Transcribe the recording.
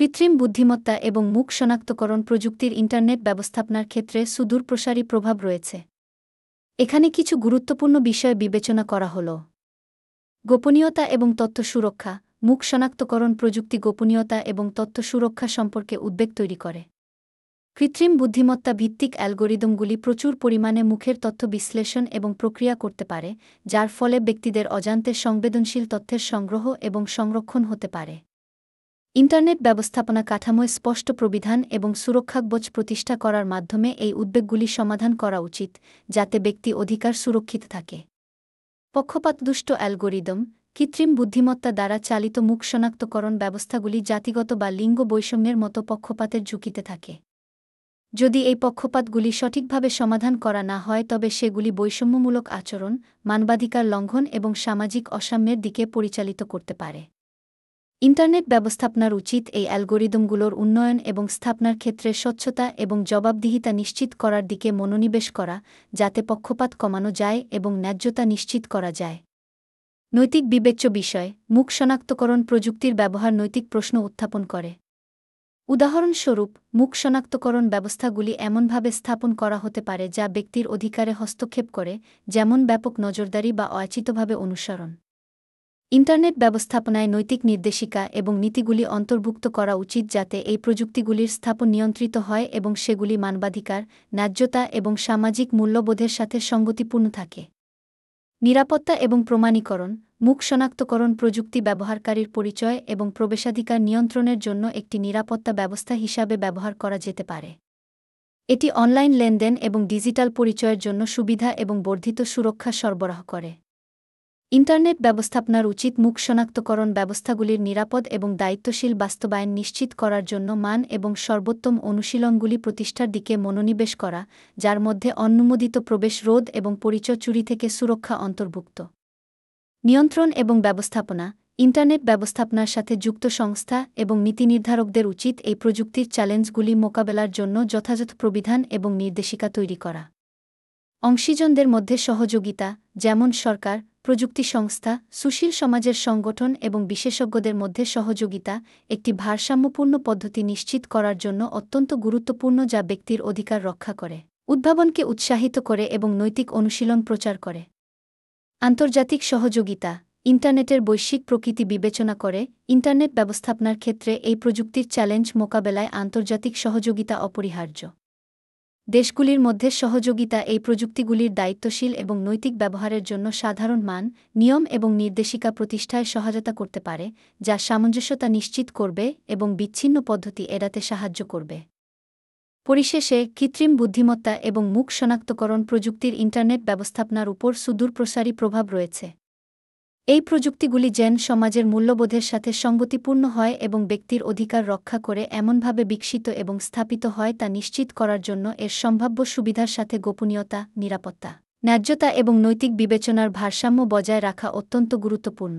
কৃত্রিম বুদ্ধিমত্তা এবং মুখ শনাক্তকরণ প্রযুক্তির ইন্টারনেট ব্যবস্থাপনার ক্ষেত্রে সুদূরপ্রসারী প্রভাব রয়েছে। এখানে কিছু গুরুত্বপূর্ণ বিষয় বিবেচনা করা হল। গোপনীয়তা এবং তথ্য সুরক্ষা, মুখ শনাক্তকরণ প্রযুক্তি গোপনীয়তা এবং তথ্য সুরক্ষা সম্পর্কে উদ্বেগ তৈরি করে। কৃত্রিম বুদ্ধিমত্তা ভিত্তিক অ্যালগোরিদমগুলি প্রচুর পরিমাণে মুখের তথ্য বিশ্লেষণ এবং প্রক্রিয়া করতে পারে, যার ফলে ব্যক্তিদের অজান্তে সংবেদনশীল তথ্যের সংগ্রহ এবং সংরক্ষণ হতে পারে। ইন্টারনেট ব্যবস্থাপনা কাঠামোয় স্পষ্ট প্রবিধান এবং সুরক্ষাকবচ প্রতিষ্ঠা করার মাধ্যমে এই উদ্বেগগুলি সমাধান করা উচিত, যাতে ব্যক্তি অধিকার সুরক্ষিত থাকে। পক্ষপাতদুষ্ট অ্যালগোরিদম, কৃত্রিম বুদ্ধিমত্তা দ্বারা চালিত মুখ শনাক্তকরণ ব্যবস্থাগুলি জাতিগত বা লিঙ্গ বৈষম্যের মতো পক্ষপাতের ঝুঁকিতে থাকে। যদি এই পক্ষপাতগুলি সঠিকভাবে সমাধান করা না হয়, তবে সেগুলি বৈষম্যমূলক আচরণ, মানবাধিকার লঙ্ঘন এবং সামাজিক অসাম্যের দিকে পরিচালিত করতে পারে। ইন্টারনেট ব্যবস্থাপনার উচিত এই অ্যালগোরিদমগুলোর উন্নয়ন এবং স্থাপনার ক্ষেত্রে স্বচ্ছতা এবং জবাবদিহিতা নিশ্চিত করার দিকে মনোনিবেশ করা, যাতে পক্ষপাত কমানো যায় এবং ন্যায্যতা নিশ্চিত করা যায়। নৈতিক বিবেচ্য বিষয়, মুখ শনাক্তকরণ প্রযুক্তির ব্যবহার নৈতিক প্রশ্ন উত্থাপন করে। উদাহরণস্বরূপ, মুখ শনাক্তকরণ ব্যবস্থাগুলি এমনভাবে স্থাপন করা হতে পারে যা ব্যক্তির অধিকারে হস্তক্ষেপ করে, যেমন ব্যাপক নজরদারি বা অয়াচিতভাবে অনুসরণ। ইন্টারনেট ব্যবস্থাপনায় নৈতিক নির্দেশিকা এবং নীতিগুলি অন্তর্ভুক্ত করা উচিত যাতে এই প্রযুক্তিগুলির স্থাপন নিয়ন্ত্রিত হয় এবং সেগুলি মানবাধিকার, ন্যায্যতা এবং সামাজিক মূল্যবোধের সাথে সঙ্গতিপূর্ণ থাকে। নিরাপত্তা এবং প্রমাণীকরণ, মুখ শনাক্তকরণ প্রযুক্তি ব্যবহারকারীর পরিচয় এবং প্রবেশাধিকার নিয়ন্ত্রণের জন্য একটি নিরাপত্তা ব্যবস্থা হিসাবে ব্যবহার করা যেতে পারে। এটি অনলাইন লেনদেন এবং ডিজিটাল পরিচয়ের জন্য সুবিধা এবং বর্ধিত সুরক্ষা সরবরাহ করে। ইন্টারনেট ব্যবস্থাপনার উচিত মুখ শনাক্তকরণ ব্যবস্থাগুলির নিরাপদ এবং দায়িত্বশীল বাস্তবায়ন নিশ্চিত করার জন্য মান এবং সর্বোত্তম অনুশীলনগুলি প্রতিষ্ঠার দিকে মনোনিবেশ করা, যার মধ্যে অনুমোদিত প্রবেশ রোধ এবং পরিচয় চুরি থেকে সুরক্ষা অন্তর্ভুক্ত। নিয়ন্ত্রণ এবং ব্যবস্থাপনা, ইন্টারনেট ব্যবস্থাপনার সাথে যুক্ত সংস্থা এবং নীতি নির্ধারকদের উচিত এই প্রযুক্তির চ্যালেঞ্জগুলি মোকাবেলার জন্য যথাযথ প্রবিধান এবং নির্দেশিকা তৈরি করা। অংশীজনদের মধ্যে সহযোগিতা, যেমন সরকার প্রযুক্তি সংস্থা, সুশীল সমাজের সংগঠন এবং বিশেষজ্ঞদের মধ্যে সহযোগিতা একটি ভারসাম্যপূর্ণ পদ্ধতি নিশ্চিত করার জন্য অত্যন্ত গুরুত্বপূর্ণ যা ব্যক্তির অধিকার রক্ষা করে, উদ্ভাবনকে উৎসাহিত করে এবং নৈতিক অনুশীলন প্রচার করে। আন্তর্জাতিক সহযোগিতা, ইন্টারনেটের বৈশ্বিক প্রকৃতি বিবেচনা করে ইন্টারনেট ব্যবস্থাপনার ক্ষেত্রে এই প্রযুক্তির চ্যালেঞ্জ মোকাবেলায় আন্তর্জাতিক সহযোগিতা অপরিহার্য। দেশগুলির মধ্যে সহযোগিতা এই প্রযুক্তিগুলির দায়িত্বশীল এবং নৈতিক ব্যবহারের জন্য সাধারণ মান, নিয়ম এবং নির্দেশিকা প্রতিষ্ঠায় সহায়তা করতে পারে, যা সামঞ্জস্যতা নিশ্চিত করবে এবং বিচ্ছিন্ন পদ্ধতি এড়াতে সাহায্য করবে। পরিশেষে, কৃত্রিম বুদ্ধিমত্তা এবং মুখ শনাক্তকরণ প্রযুক্তির ইন্টারনেট ব্যবস্থাপনার উপর সুদূরপ্রসারী প্রভাব রয়েছে। এই প্রযুক্তিগুলি যেন সমাজের মূল্যবোধের সাথে সঙ্গতিপূর্ণ হয় এবং ব্যক্তির অধিকার রক্ষা করে এমনভাবে বিকশিত এবং স্থাপিত হয় তা নিশ্চিত করার জন্য এর সম্ভাব্য সুবিধার সাথে গোপনীয়তা, নিরাপত্তা, ন্যায্যতা এবং নৈতিক বিবেচনার ভারসাম্য বজায় রাখা অত্যন্ত গুরুত্বপূর্ণ।